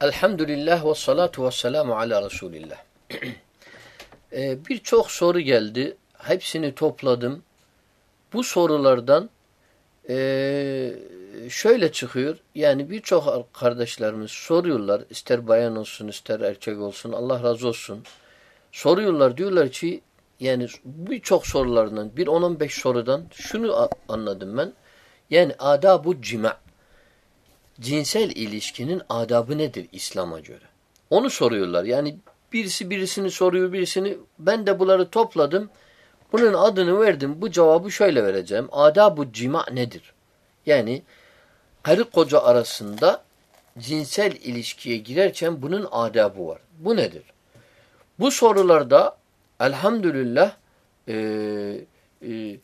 Elhamdülillah ve salatu ve selamu ala Resulillah. ee, Birçok soru geldi. Hepsini topladım. Bu sorulardan e, şöyle çıkıyor. Yani birçok kardeşlerimiz soruyorlar. ister bayan olsun ister erkek olsun. Allah razı olsun. Soruyorlar diyorlar ki yani birçok sorularından bir 10-15 sorudan şunu anladım ben. Yani adabu cima cinsel ilişkinin adabı nedir İslam'a göre? Onu soruyorlar. Yani birisi birisini soruyor, birisini. Ben de bunları topladım. Bunun adını verdim. Bu cevabı şöyle vereceğim. Adab-ı cima nedir? Yani karı koca arasında cinsel ilişkiye girerken bunun adabı var. Bu nedir? Bu sorularda elhamdülillah e, e,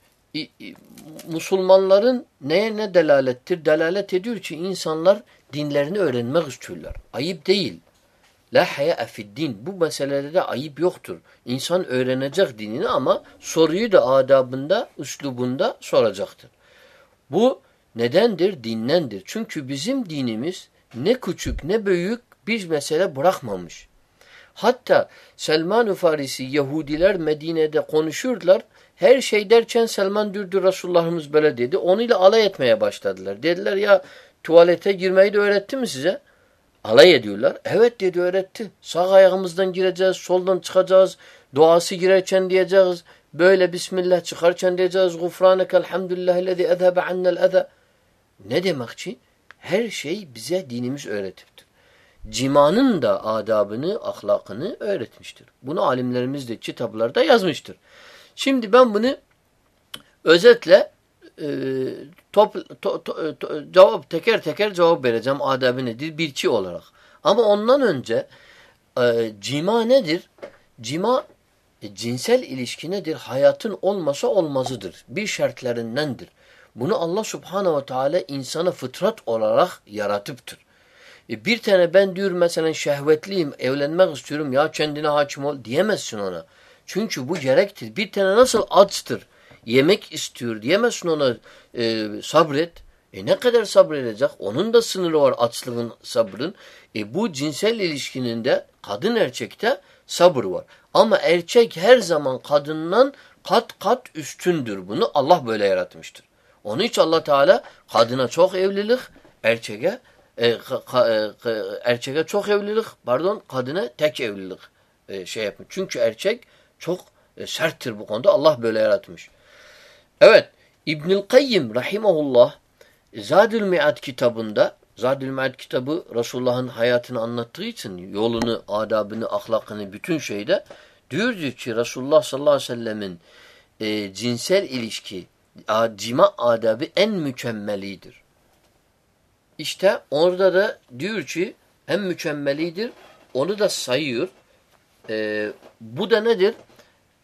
Müslümanların neye ne delalettir? Delalet ediyor ki insanlar dinlerini öğrenmek istiyorlar. Ayıp değil. La haya din. Bu meselelerde ayıp yoktur. İnsan öğrenecek dinini ama soruyu da adabında, üslubunda soracaktır. Bu nedendir? Dinlendir. Çünkü bizim dinimiz ne küçük ne büyük bir mesele bırakmamış. Hatta Selman-ı Farisi Yahudiler Medine'de konuşurlar. Her şey derken Selman dürdü Resulullah'ımız böyle dedi. Onuyla alay etmeye başladılar. Dediler ya tuvalete girmeyi de öğretti mi size? Alay ediyorlar. Evet dedi öğretti. Sağ ayağımızdan gireceğiz, soldan çıkacağız. Duası girerken diyeceğiz. Böyle Bismillah çıkarken diyeceğiz. Gufraneke elhamdülillahillezî ezhebe annel eza. Ne demek ki? Her şey bize dinimiz öğretiptir. Cimanın da adabını, ahlakını öğretmiştir. Bunu alimlerimiz de kitaplarda yazmıştır. Şimdi ben bunu özetle e, top, to, to, to, cevap teker teker cevap vereceğim adabı nedir birçi olarak. Ama ondan önce e, cima nedir? Cima e, cinsel ilişki nedir? Hayatın olmasa olmazıdır. Bir şartlarındandır. Bunu Allah subhanehu ve teala insana fıtrat olarak yaratıptır. E bir tane ben diyor mesela şehvetliyim, evlenmek istiyorum ya kendine hakim ol diyemezsin ona. Çünkü bu gerektir. Bir tane nasıl açtır, yemek istiyor diyemezsin ona e, sabret. E ne kadar sabredecek? Onun da sınırı var açlığın, sabrın. E bu cinsel ilişkinin de kadın erkekte sabır var. Ama erkek her zaman kadından kat kat üstündür. Bunu Allah böyle yaratmıştır. Onun için Allah Teala kadına çok evlilik, erkeğe e, ka, e, erkeğe çok evlilik, pardon kadına tek evlilik e, şey yapmış. Çünkü erkek çok e, serttir bu konuda. Allah böyle yaratmış. Evet. İbnül Kayyim rahimahullah Zadül Mi'ad kitabında Zadül Mi'ad kitabı Resulullah'ın hayatını anlattığı için yolunu, adabını, ahlakını bütün şeyde diyor ki Resulullah sallallahu aleyhi ve sellemin e, cinsel ilişki, cima adabı en mükemmelidir. İşte orada da diyor ki en mükemmelidir. Onu da sayıyor. E, bu da nedir?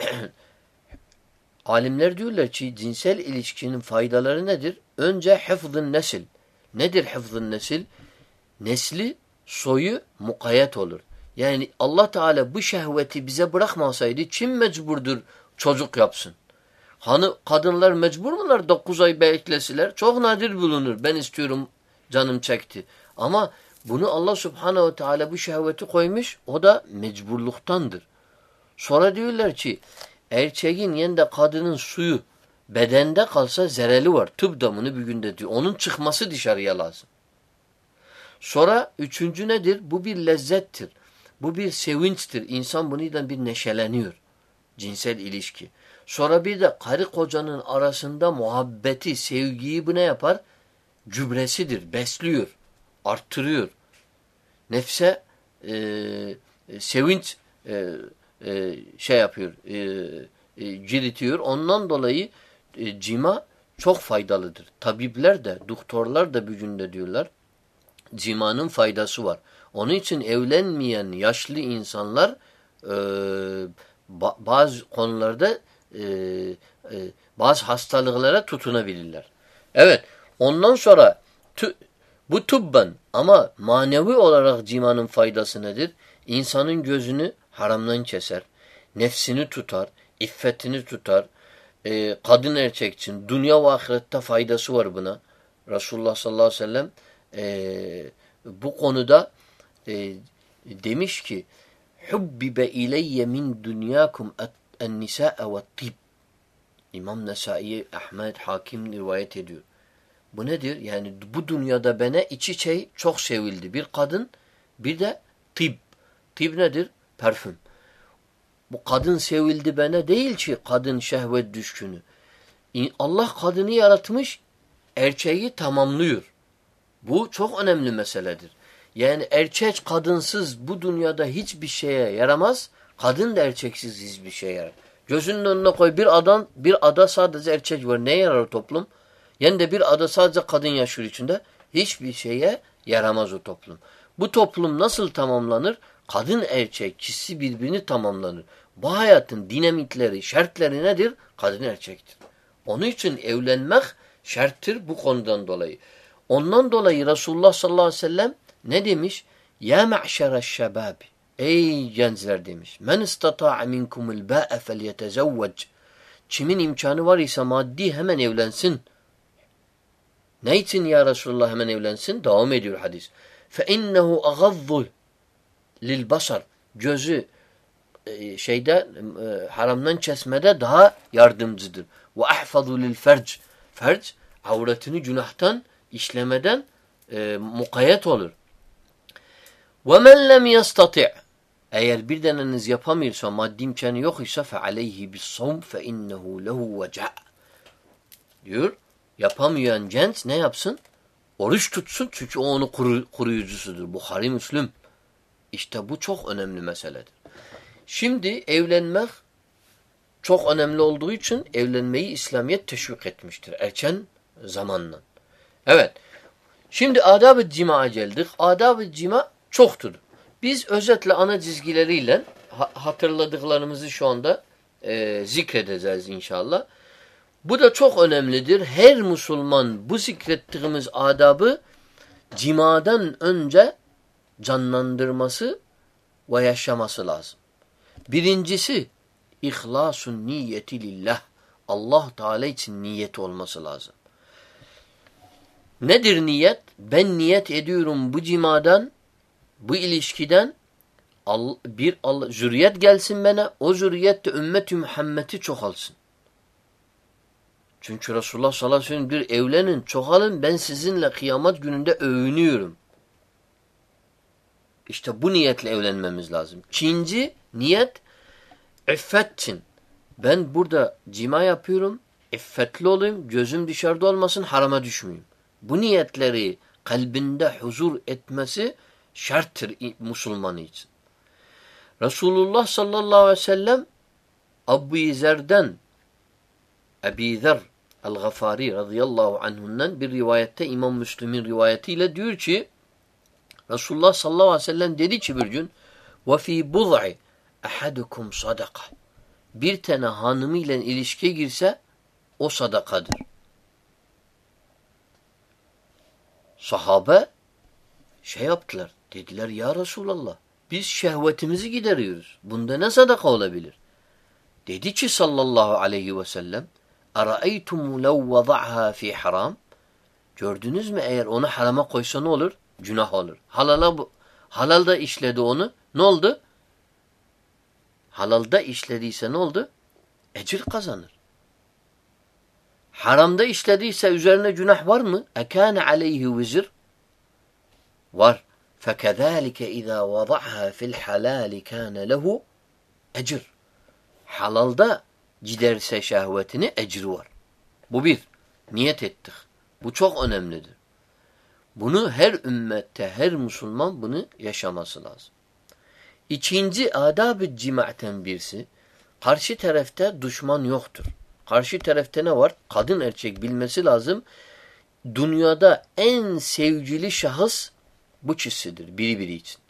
Alimler diyorlar ki cinsel ilişkinin faydaları nedir? Önce hıfzın nesil. Nedir hıfzın nesil? Nesli, soyu mukayyet olur. Yani Allah Teala bu şehveti bize bırakmasaydı kim mecburdur çocuk yapsın? Hani kadınlar mecbur mular dokuz ay beklesiler? Çok nadir bulunur. Ben istiyorum canım çekti. Ama bunu Allah Subhanahu Teala bu şehveti koymuş. O da mecburluktandır. Sonra diyorlar ki erkeğin yanında kadının suyu bedende kalsa zereli var. Tıp damını bir günde diyor. Onun çıkması dışarıya lazım. Sonra üçüncü nedir? Bu bir lezzettir. Bu bir sevinçtir. İnsan bundan bir neşeleniyor. Cinsel ilişki. Sonra bir de karı kocanın arasında muhabbeti, sevgiyi bu ne yapar? Cübresidir, besliyor, arttırıyor. Nefse e, sevinç e, e, şey yapıyor, e, e, ciritiyor. Ondan dolayı e, cima çok faydalıdır. Tabipler de, doktorlar da bir günde diyorlar, cimanın faydası var. Onun için evlenmeyen yaşlı insanlar e, ba bazı konularda e, e, bazı hastalıklara tutunabilirler. Evet, ondan sonra bu tubban ama manevi olarak cimanın faydası nedir? İnsanın gözünü haramdan keser, nefsini tutar, iffetini tutar. E, kadın erkek için dünya ve ahirette faydası var buna. Resulullah sallallahu aleyhi ve sellem e, bu konuda e, demiş ki hubbibe ileyye min dünyakum en nisa'e ve tib İmam Nesai, Ahmet, Hakim rivayet ediyor. Bu nedir? Yani bu dünyada bana içi şey çok sevildi. Bir kadın bir de tib. Tib nedir? Parfüm. Bu kadın sevildi bana değil ki kadın şehvet düşkünü. Allah kadını yaratmış, erkeği tamamlıyor. Bu çok önemli meseledir. Yani erkek kadınsız bu dünyada hiçbir şeye yaramaz. Kadın da erkeksiz hiçbir şeye yarar. Gözünün önüne koy bir adam, bir ada sadece erkek var. Ne yarar toplum? Yani de bir ada sadece kadın yaşıyor içinde. Hiçbir şeye yaramaz o toplum. Bu toplum nasıl tamamlanır? Kadın erkek kişi birbirini tamamlanır. Bu hayatın dinamitleri, şartları nedir? Kadın erkektir. Onun için evlenmek şarttır bu konudan dolayı. Ondan dolayı Resulullah sallallahu aleyhi ve sellem ne demiş? Ya me'şereş şebabi. Ey gençler demiş. Men istata'a minkumul ba'e felyetezevvec. Kimin imkanı var ise maddi hemen evlensin. Ne için ya Resulullah hemen evlensin? Devam ediyor hadis. Fe innehu agazzul lil basar. Gözü e, şeyde e, haramdan kesmede daha yardımcıdır. Ve ahfazu lil ferc. Ferc avretini günahtan işlemeden e, mukayyet olur. Ve men lem yastati' eğer bir deneniz yapamıyorsa maddi imkanı yok ise fe aleyhi bis savm fe innehu lehu veca' diyor. Yapamayan genç ne yapsın? Oruç tutsun çünkü o onu kuru, koruyucusudur. Buhari Müslüm. İşte bu çok önemli meseledir. Şimdi evlenmek çok önemli olduğu için evlenmeyi İslamiyet teşvik etmiştir. Erken zamanla. Evet. Şimdi adab-ı cima'a geldik. Adab-ı cima çoktur. Biz özetle ana çizgileriyle hatırladıklarımızı şu anda e, zikredeceğiz inşallah. Bu da çok önemlidir. Her Müslüman bu zikrettiğimiz adabı cimadan önce canlandırması ve yaşaması lazım. Birincisi İhlasun niyeti lillah. Allah Teala için niyet olması lazım. Nedir niyet? Ben niyet ediyorum bu cimadan, bu ilişkiden bir Allah, zürriyet gelsin bana, o zürriyet de ümmet-i Muhammed'i çoğalsın. Çünkü Resulullah sallallahu aleyhi ve sellem bir evlenin, çoğalın, ben sizinle kıyamet gününde övünüyorum. İşte bu niyetle evlenmemiz lazım. İkinci niyet, İffetçin. Ben burada cima yapıyorum, iffetli olayım, gözüm dışarıda olmasın, harama düşmeyeyim. Bu niyetleri kalbinde huzur etmesi şarttır Müslümanı için. Resulullah sallallahu aleyhi ve sellem Abu Zer'den Ebi Zer el-Gafari radıyallahu anhundan bir rivayette İmam Müslim'in rivayetiyle diyor ki Resulullah sallallahu aleyhi ve sellem dedi ki bir gün وَفِي بُضْعِ ehadukum sadaka. Bir tane hanımıyla ilişkiye girse o sadakadır. Sahabe şey yaptılar. Dediler ya Resulallah biz şehvetimizi gideriyoruz. Bunda ne sadaka olabilir? Dedi ki sallallahu aleyhi ve sellem اَرَأَيْتُمُ لَوْ وَضَعْهَا فِي haram Gördünüz mü eğer onu harama koysa ne olur? Günah olur. Halala bu. Halalda işledi onu. Ne oldu? halalda işlediyse ne oldu? Ecir kazanır. Haramda işlediyse üzerine günah var mı? Ekâne aleyhi vizir? Var. فَكَذَٰلِكَ اِذَا وَضَعْهَا فِي الْحَلَالِ كَانَ لَهُ ecir. Halalda giderse şehvetini ecri var. Bu bir. Niyet ettik. Bu çok önemlidir. Bunu her ümmette, her Müslüman bunu yaşaması lazım. İkinci adab-ı cima'ten birisi, karşı tarafta düşman yoktur. Karşı tarafta ne var? Kadın erkek bilmesi lazım. Dünyada en sevgili şahıs bu kişidir biri biri için.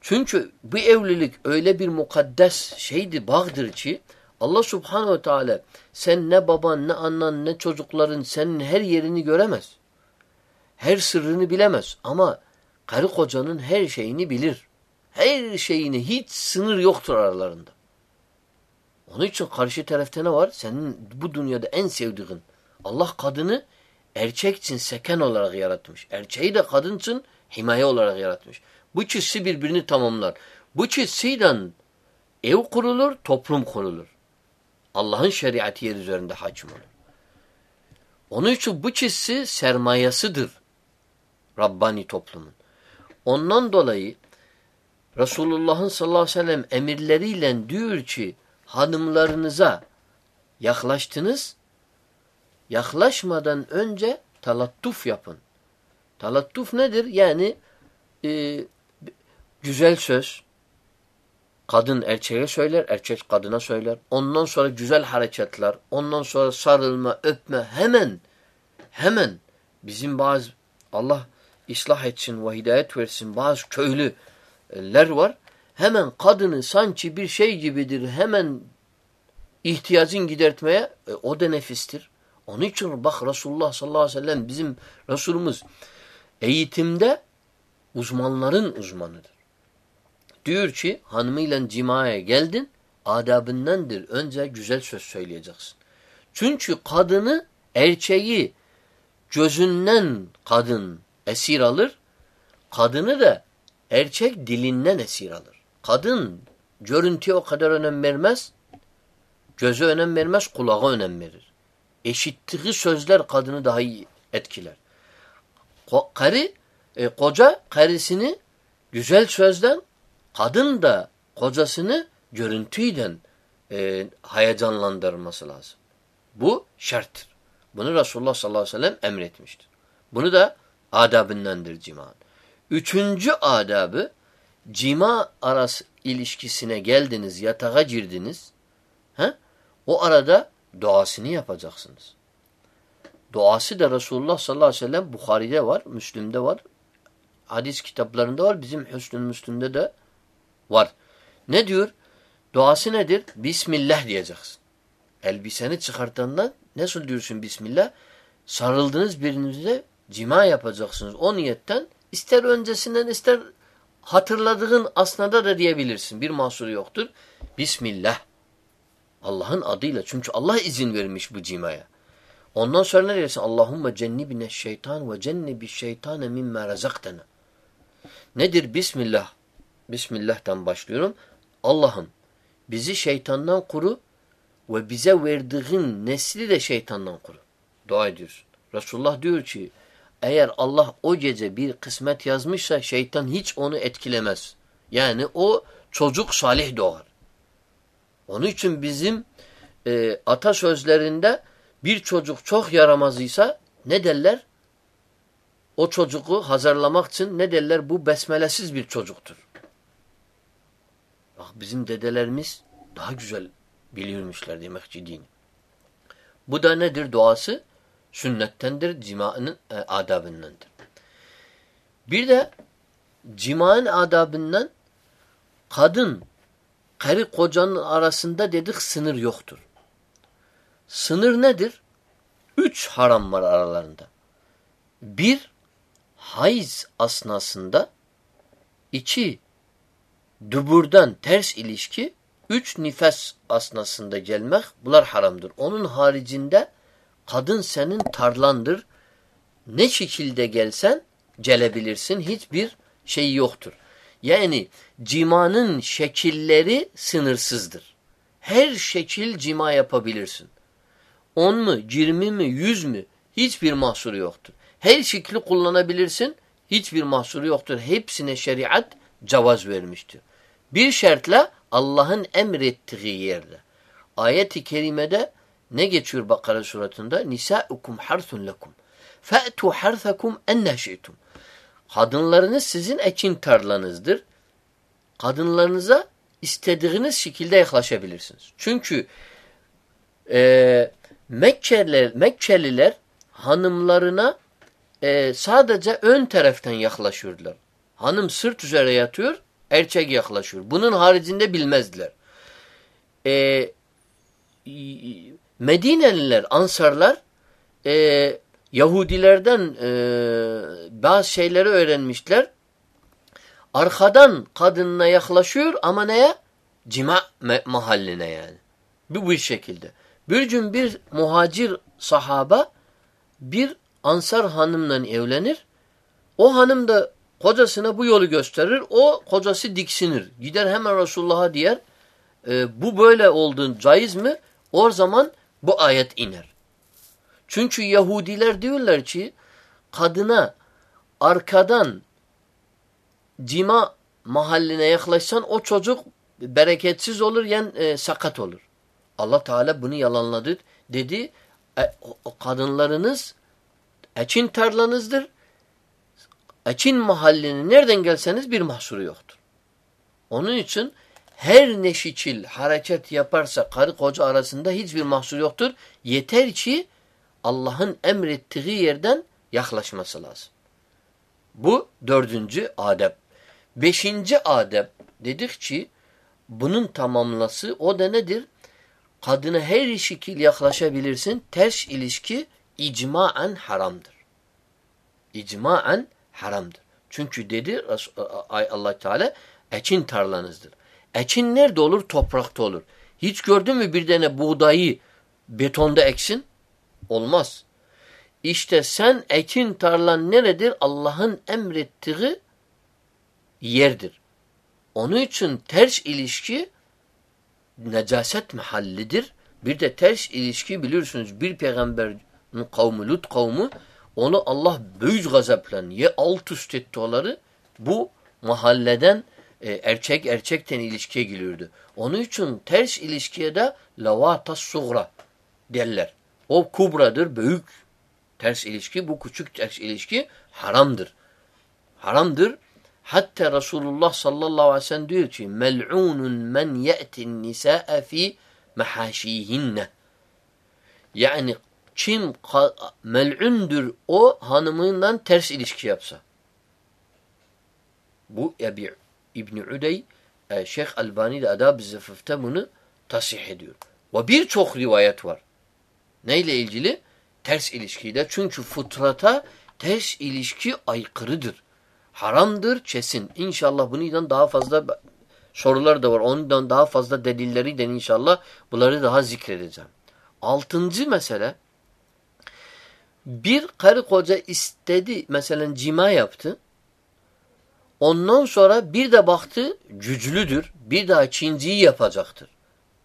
Çünkü bu evlilik öyle bir mukaddes şeydi, bağdır ki Allah subhanehu ve teala sen ne baban, ne annen, ne çocukların senin her yerini göremez. Her sırrını bilemez ama karı kocanın her şeyini bilir. Her şeyini hiç sınır yoktur aralarında. Onun için karşı tarafta ne var? Senin bu dünyada en sevdiğin. Allah kadını erkek için seken olarak yaratmış. Erkeği de kadın için Himaye olarak yaratmış. Bu çizsi birbirini tamamlar. Bu çizsiyle ev kurulur, toplum kurulur. Allah'ın şeriatı yer üzerinde hakim olur. Onun için bu çizsi sermayesidir. Rabbani toplumun. Ondan dolayı Resulullah'ın sallallahu aleyhi ve sellem emirleriyle diyor ki hanımlarınıza yaklaştınız yaklaşmadan önce talattuf yapın. Talattuf nedir? Yani e, güzel söz kadın erkeğe söyler, erkek kadına söyler. Ondan sonra güzel hareketler, ondan sonra sarılma, öpme hemen hemen bizim bazı Allah ıslah etsin ve hidayet versin bazı köylüler var. Hemen kadını sanki bir şey gibidir. Hemen ihtiyacın gidertmeye e, o da nefistir. Onun için bak Resulullah sallallahu aleyhi ve sellem bizim Resulümüz eğitimde uzmanların uzmanıdır. Diyor ki hanımıyla cimaya geldin adabındandır. Önce güzel söz söyleyeceksin. Çünkü kadını erkeği gözünden kadın esir alır. Kadını da erkek dilinden esir alır. Kadın görüntüye o kadar önem vermez. Göze önem vermez, kulağa önem verir. Eşittiği sözler kadını daha iyi etkiler. Ko karı, e, koca karısını güzel sözden, kadın da kocasını görüntüyle e, heyecanlandırması lazım. Bu şarttır. Bunu Resulullah sallallahu aleyhi ve sellem emretmiştir. Bunu da adabındandır cimanın. Üçüncü adabı cima arası ilişkisine geldiniz, yatağa girdiniz. He? O arada duasını yapacaksınız. Duası da Resulullah sallallahu aleyhi ve sellem Bukhari'de var, Müslüm'de var. Hadis kitaplarında var, bizim Hüsnü Müslüm'de de var. Ne diyor? Duası nedir? Bismillah diyeceksin. Elbiseni çıkartandan nasıl diyorsun Bismillah? Sarıldınız birinize cima yapacaksınız. O niyetten ister öncesinden ister hatırladığın asnada da diyebilirsin. Bir mahsuru yoktur. Bismillah. Allah'ın adıyla. Çünkü Allah izin vermiş bu cimaya. Ondan sonra ne dersin? Allahümme cennibine şeytan ve cennibi şeytane mimme rezaktena. Nedir? Bismillah. Bismillah'tan başlıyorum. Allah'ım bizi şeytandan kuru ve bize verdiğin nesli de şeytandan koru. Dua ediyorsun. Resulullah diyor ki eğer Allah o gece bir kısmet yazmışsa şeytan hiç onu etkilemez. Yani o çocuk salih doğar. Onun için bizim e, atasözlerinde bir çocuk çok yaramazıysa ne derler? O çocuğu hazırlamak için ne derler? Bu besmelesiz bir çocuktur. Bak bizim dedelerimiz daha güzel biliyormuşlar demek ki dini. Bu da nedir duası? Sünnettendir, cimanın e, adabındandır. Bir de cimanın adabından kadın karı kocanın arasında dedik sınır yoktur. Sınır nedir? Üç haram var aralarında. Bir, hayız asnasında. iki duburdan ters ilişki. Üç, nifes asnasında gelmek. Bunlar haramdır. Onun haricinde kadın senin tarlandır. Ne şekilde gelsen gelebilirsin. Hiçbir şey yoktur. Yani cimanın şekilleri sınırsızdır. Her şekil cima yapabilirsin. On mu, yirmi mi, yüz mü hiçbir mahsuru yoktur. Her şekli kullanabilirsin, hiçbir mahsuru yoktur. Hepsine şeriat cevaz vermiştir. Bir şartla Allah'ın emrettiği yerde. Ayet-i kerimede ne geçiyor Bakara suratında? Nisa'ukum harthun lekum. Fe'tu harthakum enne şeytum. Kadınlarınız sizin ekin tarlanızdır. Kadınlarınıza istediğiniz şekilde yaklaşabilirsiniz. Çünkü e, Mekkeliler, Mekkeliler hanımlarına e, sadece ön taraftan yaklaşıyorlar. Hanım sırt üzere yatıyor, erkek yaklaşıyor. Bunun haricinde bilmezdiler. E, Medineliler, Ansarlar e, Yahudilerden e, bazı şeyleri öğrenmişler. Arkadan kadınına yaklaşıyor ama neye? Cima mahalline yani. Bu bir şekilde. Bir gün bir muhacir sahaba bir ansar hanımla evlenir. O hanım da Kocasına bu yolu gösterir. O kocası diksinir. Gider hemen Resulullah'a diyer. E, bu böyle olduğun caiz mi? O zaman bu ayet iner. Çünkü Yahudiler diyorlar ki kadına arkadan cima mahalline yaklaşsan o çocuk bereketsiz olur yani e, sakat olur. Allah Teala bunu yalanladı. Dedi e, kadınlarınız eçin tarlanızdır. Eçin mahallini nereden gelseniz bir mahsuru yoktur. Onun için her neşiçil hareket yaparsa karı koca arasında hiçbir mahsur yoktur. Yeter ki Allah'ın emrettiği yerden yaklaşması lazım. Bu dördüncü adep. Beşinci adep dedik ki bunun tamamlası o da nedir? Kadına her şekil yaklaşabilirsin. Ters ilişki icmaen haramdır. İcmaen haramdır. Çünkü dedi Allah Teala ekin tarlanızdır. Ekin nerede olur? Toprakta olur. Hiç gördün mü bir tane buğdayı betonda eksin? Olmaz. İşte sen ekin tarlan neredir? Allah'ın emrettiği yerdir. Onun için ters ilişki necaset mahallidir. Bir de ters ilişki biliyorsunuz bir peygamberin kavmi Lut kavmi onu Allah büyük gazapla ye alt üst etti onları. Bu mahalleden e, erkek erkekten ilişkiye giriyordu. Onun için ters ilişkiye de lavatas sugra derler. O kubradır, büyük ters ilişki. Bu küçük ters ilişki haramdır. Haramdır. Hatta Resulullah sallallahu aleyhi ve sellem diyor ki mel'unun men ye'tin nisa'e fi mehaşihinne. Yani kim mel'undur o hanımından ters ilişki yapsa. Bu Ebi İbni Udey e, Şeyh Albani de Adab-ı Zefif'te bunu tasih ediyor. Ve birçok rivayet var. Neyle ilgili? Ters ilişkiyle. Çünkü fıtrata ters ilişki aykırıdır. Haramdır kesin. İnşallah bundan daha fazla sorular da var. Ondan daha fazla delilleri de inşallah bunları daha zikredeceğim. Altıncı mesele bir karı koca istedi mesela cima yaptı. Ondan sonra bir de baktı güçlüdür. Bir daha ikinciyi yapacaktır.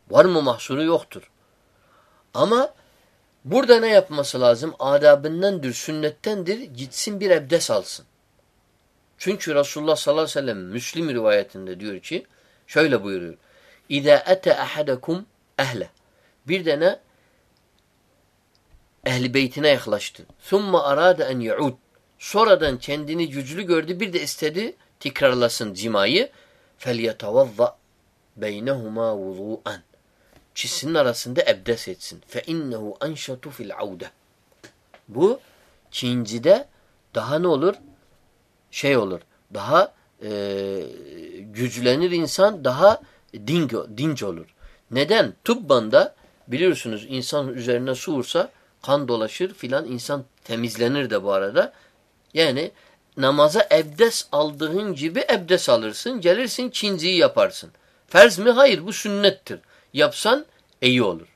Var mı mahsuru yoktur. Ama burada ne yapması lazım? Adabındandır, sünnettendir. Gitsin bir ebdes alsın. Çünkü Resulullah sallallahu aleyhi ve sellem Müslim rivayetinde diyor ki şöyle buyuruyor. İza ete ahadakum ehle. Bir de ne? Ehli beytine yaklaştı. Thumma arada en yaud. Sonradan kendini güçlü gördü. Bir de istedi tekrarlasın cimayı. فَلْيَتَوَضَّ بَيْنَهُمَا وُضُوءًا Çizsinin arasında ebdes etsin. فَاِنَّهُ اَنْشَتُ فِي الْعَوْدَ Bu Çincide daha ne olur? Şey olur. Daha e, güçlenir insan, daha dinç, dinç olur. Neden? Tıbbanda biliyorsunuz insan üzerine su vursa kan dolaşır filan insan temizlenir de bu arada. Yani namaza ebdes aldığın gibi ebdes alırsın. Gelirsin kinciyi yaparsın. Ferz mi? Hayır bu sünnettir. Yapsan iyi olur.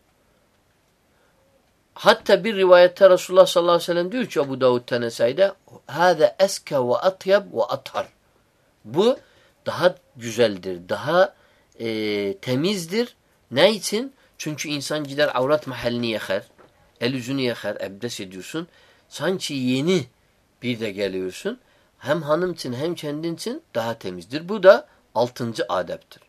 Hatta bir rivayette Resulullah sallallahu aleyhi ve sellem diyor ki Ebu Davud Tenesai'de هَذَا eske ve atyab ve athar. Bu daha güzeldir, daha e, temizdir. Ne için? Çünkü insan gider avrat mahallini yakar, el yüzünü yakar, ebdes ediyorsun. Sanki yeni bir de geliyorsun hem hanım için hem kendin için daha temizdir. Bu da altıncı adeptir.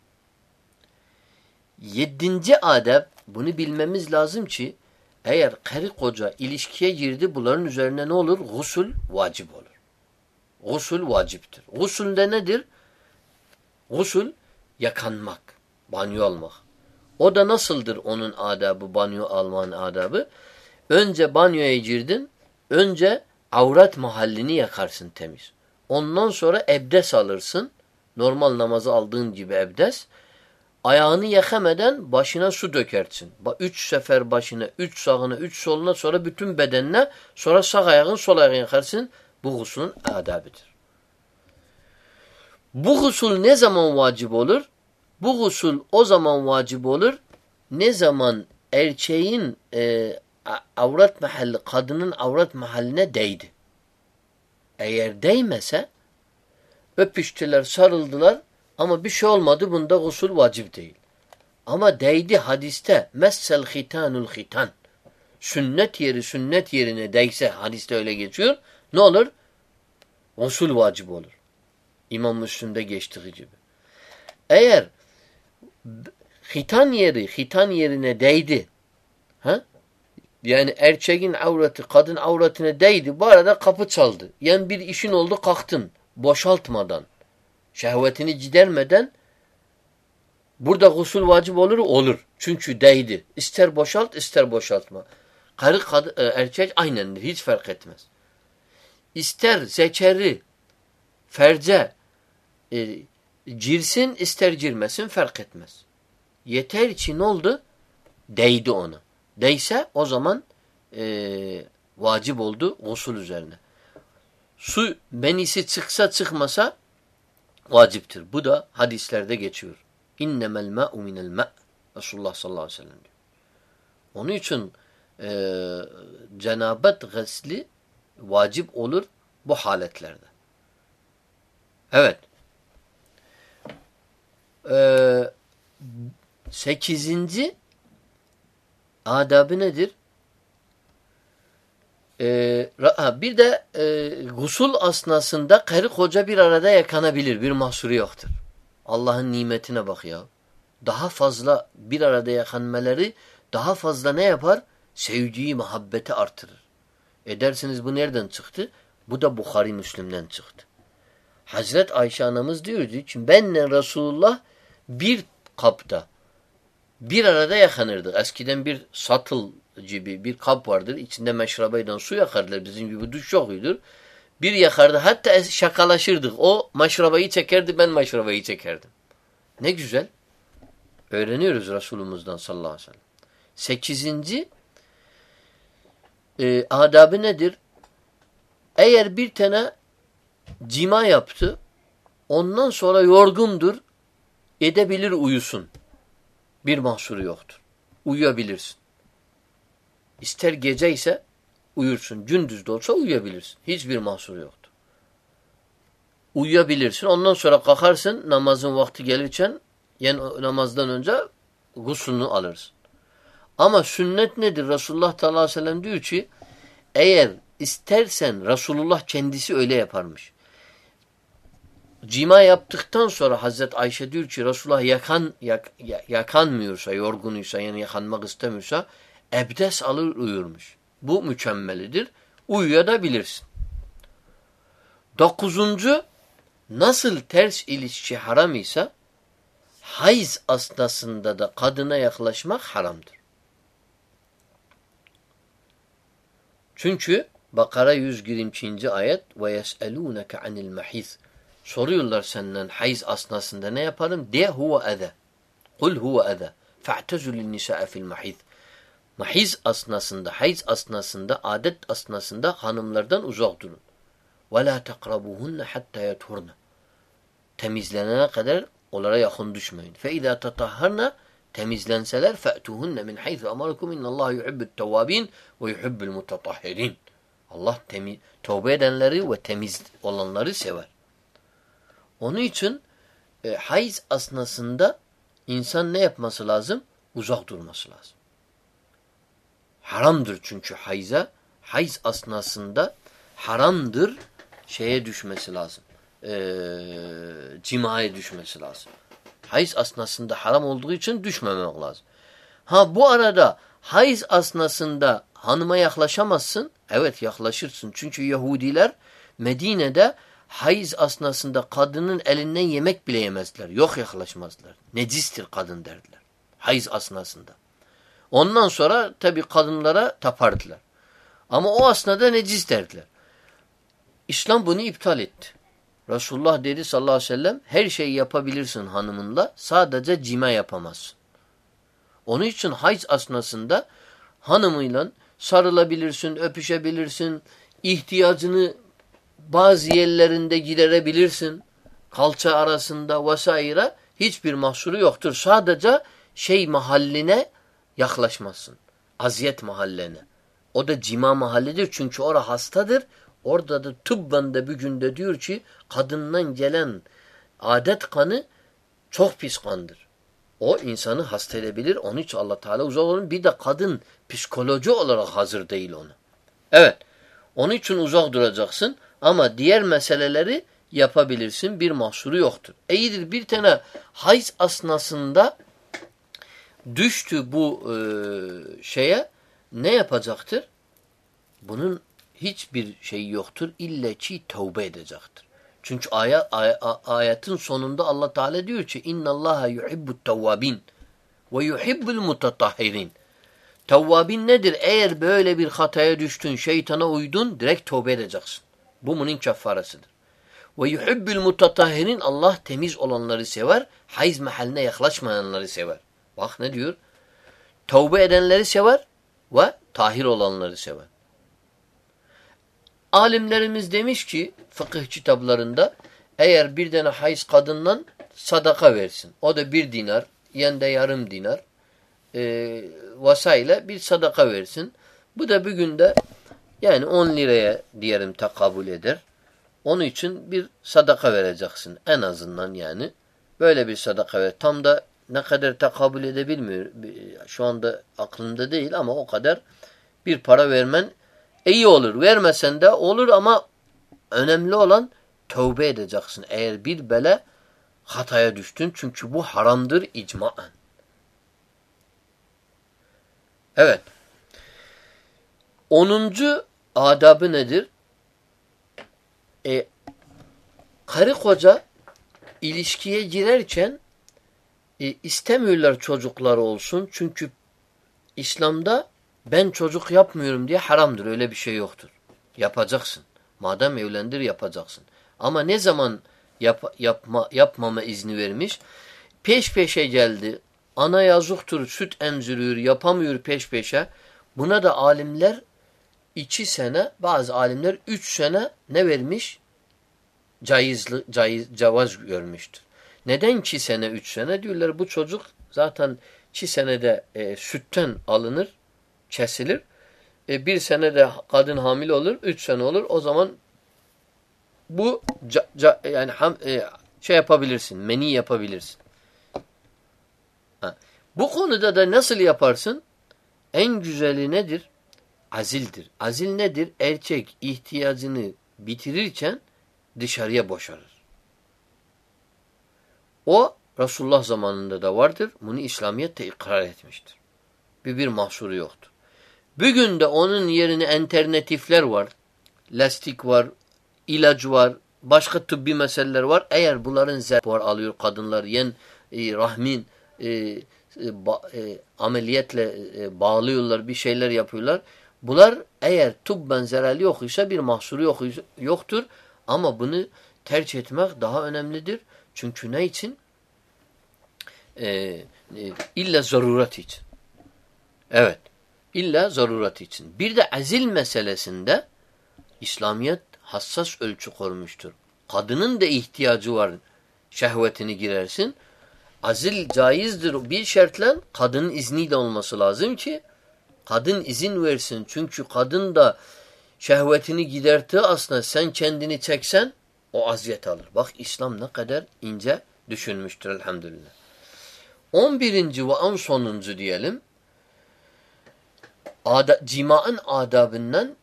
Yedinci adep bunu bilmemiz lazım ki eğer karı koca ilişkiye girdi bunların üzerine ne olur? Gusul vacip olur. Gusul vaciptir. Gusul de nedir? Gusul yakanmak, banyo almak. O da nasıldır onun adabı, banyo almanın adabı? Önce banyoya girdin, önce avrat mahallini yakarsın temiz. Ondan sonra ebdes alırsın. Normal namazı aldığın gibi ebdes. Ayağını yakameden başına su dökersin. Üç sefer başına, üç sağına, üç soluna sonra bütün bedenine sonra sağ ayağın sol ayağını yakarsın. Bu gusulun adabıdır. Bu gusul ne zaman vacip olur? Bu gusul o zaman vacip olur. Ne zaman erkeğin e, avrat mahalli, kadının avrat mahalline değdi. Eğer değmese Öpüştüler, sarıldılar ama bir şey olmadı. Bunda gusül vacip değil. Ama değdi hadiste messel hitanul hitan. Sünnet yeri sünnet yerine değse hadiste öyle geçiyor. Ne olur? Gusül vacip olur. İmam Müslim'de geçtiği gibi. Eğer hitan yeri hitan yerine değdi. Yani erkeğin avratı kadın avratına değdi. Bu arada kapı çaldı. Yani bir işin oldu kalktın. Boşaltmadan. Şehvetini gidermeden burada gusül vacip olur olur. Çünkü değdi. İster boşalt ister boşaltma. Karı kadın, e, erkek aynendir. Hiç fark etmez. İster zekeri ferce e, cirsin ister cirmesin fark etmez. Yeter ki oldu? Değdi ona. Değse o zaman e, vacip oldu gusül üzerine. Su benisi çıksa çıkmasa vaciptir. Bu da hadislerde geçiyor. İnnemel ma'u minel ma' Resulullah sallallahu aleyhi ve sellem diyor. Onun için e, cenabet gasli vacip olur bu haletlerde. Evet. Ee, sekizinci adabı nedir? Ee, bir de e, gusul asnasında karı koca bir arada yakanabilir. Bir mahsuru yoktur. Allah'ın nimetine bak ya. Daha fazla bir arada yakanmeleri daha fazla ne yapar? Sevgiyi, muhabbeti artırır. Edersiniz bu nereden çıktı? Bu da Bukhari Müslim'den çıktı. Hazret Ayşe anamız diyordu ki benle Resulullah bir kapta bir arada yakanırdık. Eskiden bir satıl gibi bir kap vardır. İçinde meşrabayla su yakardılar. Bizim gibi duş yokuydur. Bir yakardı. Hatta şakalaşırdık. O maşrabayı çekerdi, ben maşrabayı çekerdim. Ne güzel. Öğreniyoruz Resulümüzden sallallahu aleyhi ve sellem. Sekizinci e, adabı nedir? Eğer bir tane cima yaptı, ondan sonra yorgundur, edebilir uyusun. Bir mahsuru yoktur. Uyuyabilirsin. İster gece ise uyursun. Gündüz de olsa uyuyabilirsin. Hiçbir mahsuru yoktur. Uyuyabilirsin. Ondan sonra kalkarsın namazın vakti gelirken yani namazdan önce guslunu alırsın. Ama sünnet nedir? Resulullah sallallahu aleyhi ve sellem diyor ki eğer istersen Resulullah kendisi öyle yaparmış. Cima yaptıktan sonra Hazret Ayşe diyor ki Resulullah yakan, yak, yakanmıyorsa, yorgunuysa yani yakanmak istemiyorsa ebdes alır uyurmuş. Bu mükemmelidir. Uyuyabilirsin. Dokuzuncu nasıl ters ilişki haram ise hayz asnasında da kadına yaklaşmak haramdır. Çünkü Bakara 122. ayet ve yes'elûneke anil mahis Soruyorlar senden hayz asnasında ne yaparım? De huve eze. Kul huve eze. Fe'tezulün nisa'e fil mahis. Mahiz asnasında, hayz asnasında, adet asnasında hanımlardan uzak durun. Ve la tekrabuhunne hatta yethurne. Temizlenene kadar onlara yakın düşmeyin. Fe izâ tetahharna temizlenseler fe'tuhunne min haythu amarakum innallahu yuhibbut tevvabin ve yuhibbul mutatahhirin. Allah temiz, edenleri ve temiz olanları sever. Onun için e, hayız asnasında insan ne yapması lazım? Uzak durması lazım. Haramdır çünkü hayza. Hayız asnasında haramdır şeye düşmesi lazım. E, cimaya düşmesi lazım. Hayız asnasında haram olduğu için düşmemek lazım. Ha bu arada hayız asnasında hanıma yaklaşamazsın. Evet yaklaşırsın. Çünkü Yahudiler Medine'de hayız asnasında kadının elinden yemek bile yemezler. Yok yaklaşmazlar. Necistir kadın derdiler. Hayız asnasında. Ondan sonra tabi kadınlara tapardılar. Ama o asnada necis derdiler. İslam bunu iptal etti. Resulullah dedi sallallahu aleyhi ve sellem her şeyi yapabilirsin hanımınla sadece cima yapamazsın. Onun için hayız asnasında hanımıyla sarılabilirsin, öpüşebilirsin, ihtiyacını bazı yerlerinde giderebilirsin. Kalça arasında vesaire hiçbir mahsuru yoktur. Sadece şey mahalline yaklaşmazsın. Aziyet mahalline. O da cima mahallidir çünkü ora hastadır. Orada da tıbben de bir günde diyor ki kadından gelen adet kanı çok pis kandır. O insanı hasta edebilir. Onun için Allah Teala uzak olun. Bir de kadın psikoloji olarak hazır değil ona. Evet. Onun için uzak duracaksın. Ama diğer meseleleri yapabilirsin. Bir mahsuru yoktur. İyidir bir tane hayz asnasında düştü bu e, şeye ne yapacaktır? Bunun hiçbir şey yoktur. İlle ki tövbe edecektir. Çünkü ayet, ay, ayetin sonunda Allah Teala diyor ki inna Allaha yuhibbut tevvabin ve yuhibbul mutatahhirin. Tevvabin nedir? Eğer böyle bir hataya düştün, şeytana uydun, direkt tövbe edeceksin. Bu bunun kefarasıdır. Ve yuhibbul mutatahhirin Allah temiz olanları sever, hayız mahalline yaklaşmayanları sever. Bak ne diyor? Tövbe edenleri sever ve tahir olanları sever. Alimlerimiz demiş ki fıkıh kitaplarında eğer bir tane hayız kadından sadaka versin. O da bir dinar, yen de yarım dinar e, vasayla bir sadaka versin. Bu da bir günde yani 10 liraya diyelim takabül eder. Onun için bir sadaka vereceksin en azından yani. Böyle bir sadaka ver. Tam da ne kadar takabül edebilmiyor. Şu anda aklımda değil ama o kadar bir para vermen iyi olur. Vermesen de olur ama önemli olan tövbe edeceksin. Eğer bir bele hataya düştün. Çünkü bu haramdır icmaen. Evet. Onuncu adabı nedir? E, karı koca ilişkiye girerken e, istemiyorlar çocuklar olsun. Çünkü İslam'da ben çocuk yapmıyorum diye haramdır. Öyle bir şey yoktur. Yapacaksın. Madem evlendir yapacaksın. Ama ne zaman yap, yapma, yapmama izni vermiş? Peş peşe geldi. Ana yazıktır, süt emziriyor, yapamıyor peş peşe. Buna da alimler iki sene, bazı alimler üç sene ne vermiş? Caizli, caiz, cevaz görmüştür. Neden iki sene, üç sene? Diyorlar bu çocuk zaten iki senede e, sütten alınır, kesilir. E, bir senede kadın hamile olur, üç sene olur. O zaman bu ca, ca, yani ham, e, şey yapabilirsin, meni yapabilirsin. Ha. Bu konuda da nasıl yaparsın? En güzeli nedir? Azildir. Azil nedir? Erkek ihtiyacını bitirirken dışarıya boşarır. O Resulullah zamanında da vardır. Bunu İslamiyet de ikrar etmiştir. Bir bir mahsuru yoktur. Bugün de onun yerine alternatifler var. Lastik var, ilaç var, başka tıbbi meseleler var. Eğer bunların zepor alıyor kadınlar, yen e, rahmin e, e, ba, e, e, bağlıyorlar, bir şeyler yapıyorlar. Bunlar eğer tıbben zararlı yok ise bir mahsuru yok, yoktur. Ama bunu tercih etmek daha önemlidir. Çünkü ne için? Ee, e, illa için. Evet. İlla zaruret için. Bir de azil meselesinde İslamiyet hassas ölçü kormuştur. Kadının da ihtiyacı var şehvetini girersin. Azil caizdir bir şartla kadının izniyle olması lazım ki kadın izin versin. Çünkü kadın da şehvetini giderti aslında sen kendini çeksen o aziyet alır. Bak İslam ne kadar ince düşünmüştür elhamdülillah. 11. ve en sonuncu diyelim. Ada, cima'ın adabından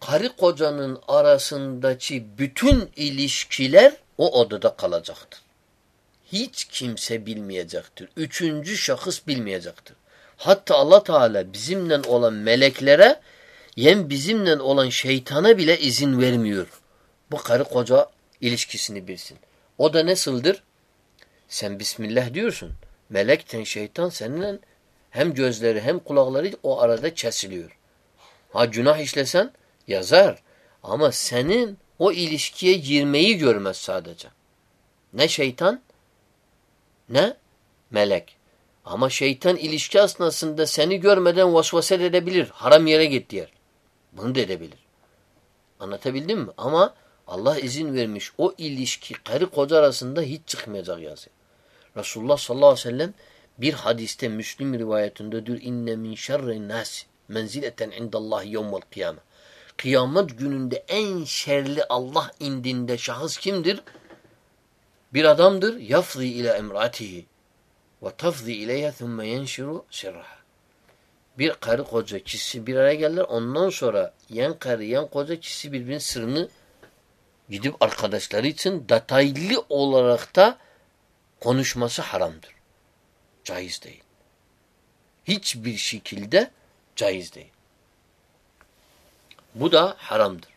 karı kocanın arasındaki bütün ilişkiler o odada kalacaktır. Hiç kimse bilmeyecektir. Üçüncü şahıs bilmeyecektir. Hatta Allah Teala bizimle olan meleklere yem bizimle olan şeytana bile izin vermiyor. Bu karı koca ilişkisini bilsin. O da nasıldır? Sen Bismillah diyorsun. Melekten şeytan seninle hem gözleri hem kulakları o arada kesiliyor. Ha günah işlesen yazar. Ama senin o ilişkiye girmeyi görmez sadece. Ne şeytan ne melek. Ama şeytan ilişki asnasında seni görmeden vasvase edebilir. Haram yere git diyer. Bunu da edebilir. Anlatabildim mi? Ama Allah izin vermiş. O ilişki karı koca arasında hiç çıkmayacak yazı. Resulullah sallallahu aleyhi ve sellem bir hadiste Müslim rivayetinde diyor inne min şerrin nas menzileten indallah yevmel kıyame. Kıyamet gününde en şerli Allah indinde şahıs kimdir? Bir adamdır. Yafzi ile emratihi ve tafzi ileyhe thumme yenşiru sirraha. Bir karı koca kişi bir araya gelirler. Ondan sonra yan karı yan koca kişi birbirinin sırrını gidip arkadaşları için detaylı olarak da konuşması haramdır. Caiz değil. Hiçbir şekilde caiz değil. Bu da haramdır.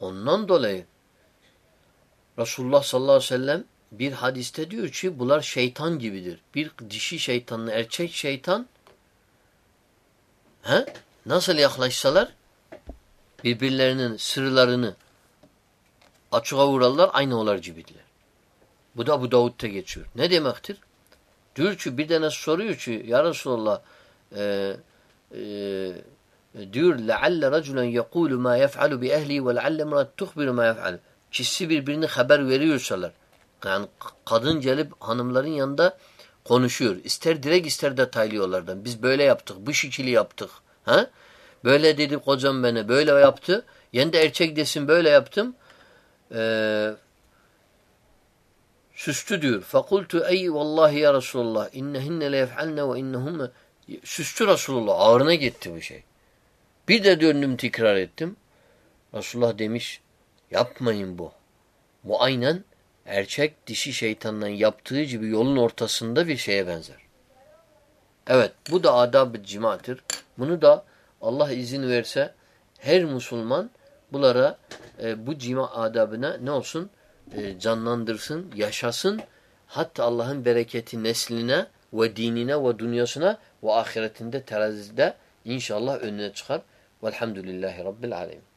Ondan dolayı Resulullah sallallahu aleyhi ve sellem bir hadiste diyor ki bunlar şeytan gibidir. Bir dişi şeytanla erkek şeytan he? nasıl yaklaşsalar birbirlerinin sırlarını açığa vurarlar aynı olar gibidirler. Bu da bu Davud'da geçiyor. Ne demektir? Diyor ki bir tane soruyor ki ya Resulallah e, e, diyor لَعَلَّ رَجُلًا يَقُولُ مَا يَفْعَلُ بِأَهْلِي وَلَعَلَّ مُرَدْ تُخْبِرُ مَا يَفْعَلُ Kişi birbirini haber veriyorsalar yani kadın gelip hanımların yanında konuşuyor. İster direkt ister detaylı yollardan. Biz böyle yaptık, bu şekili yaptık. Ha? Böyle dedi kocam bana, böyle yaptı. Yen de erkek desin böyle yaptım. Ee, süstü diyor. Fakultu ey vallahi ya Resulullah innehinne le ve innehum süstü Resulullah. Ağrına gitti bu şey. Bir de döndüm tekrar ettim. Resulullah demiş yapmayın bu. Bu aynen erkek dişi şeytandan yaptığı gibi yolun ortasında bir şeye benzer. Evet bu da adab-ı cimadır. Bunu da Allah izin verse her Müslüman bunlara e, bu cima adabına ne olsun e, canlandırsın, yaşasın. Hatta Allah'ın bereketi nesline ve dinine ve dünyasına ve ahiretinde terazide inşallah önüne çıkar. Velhamdülillahi Rabbil Alemin.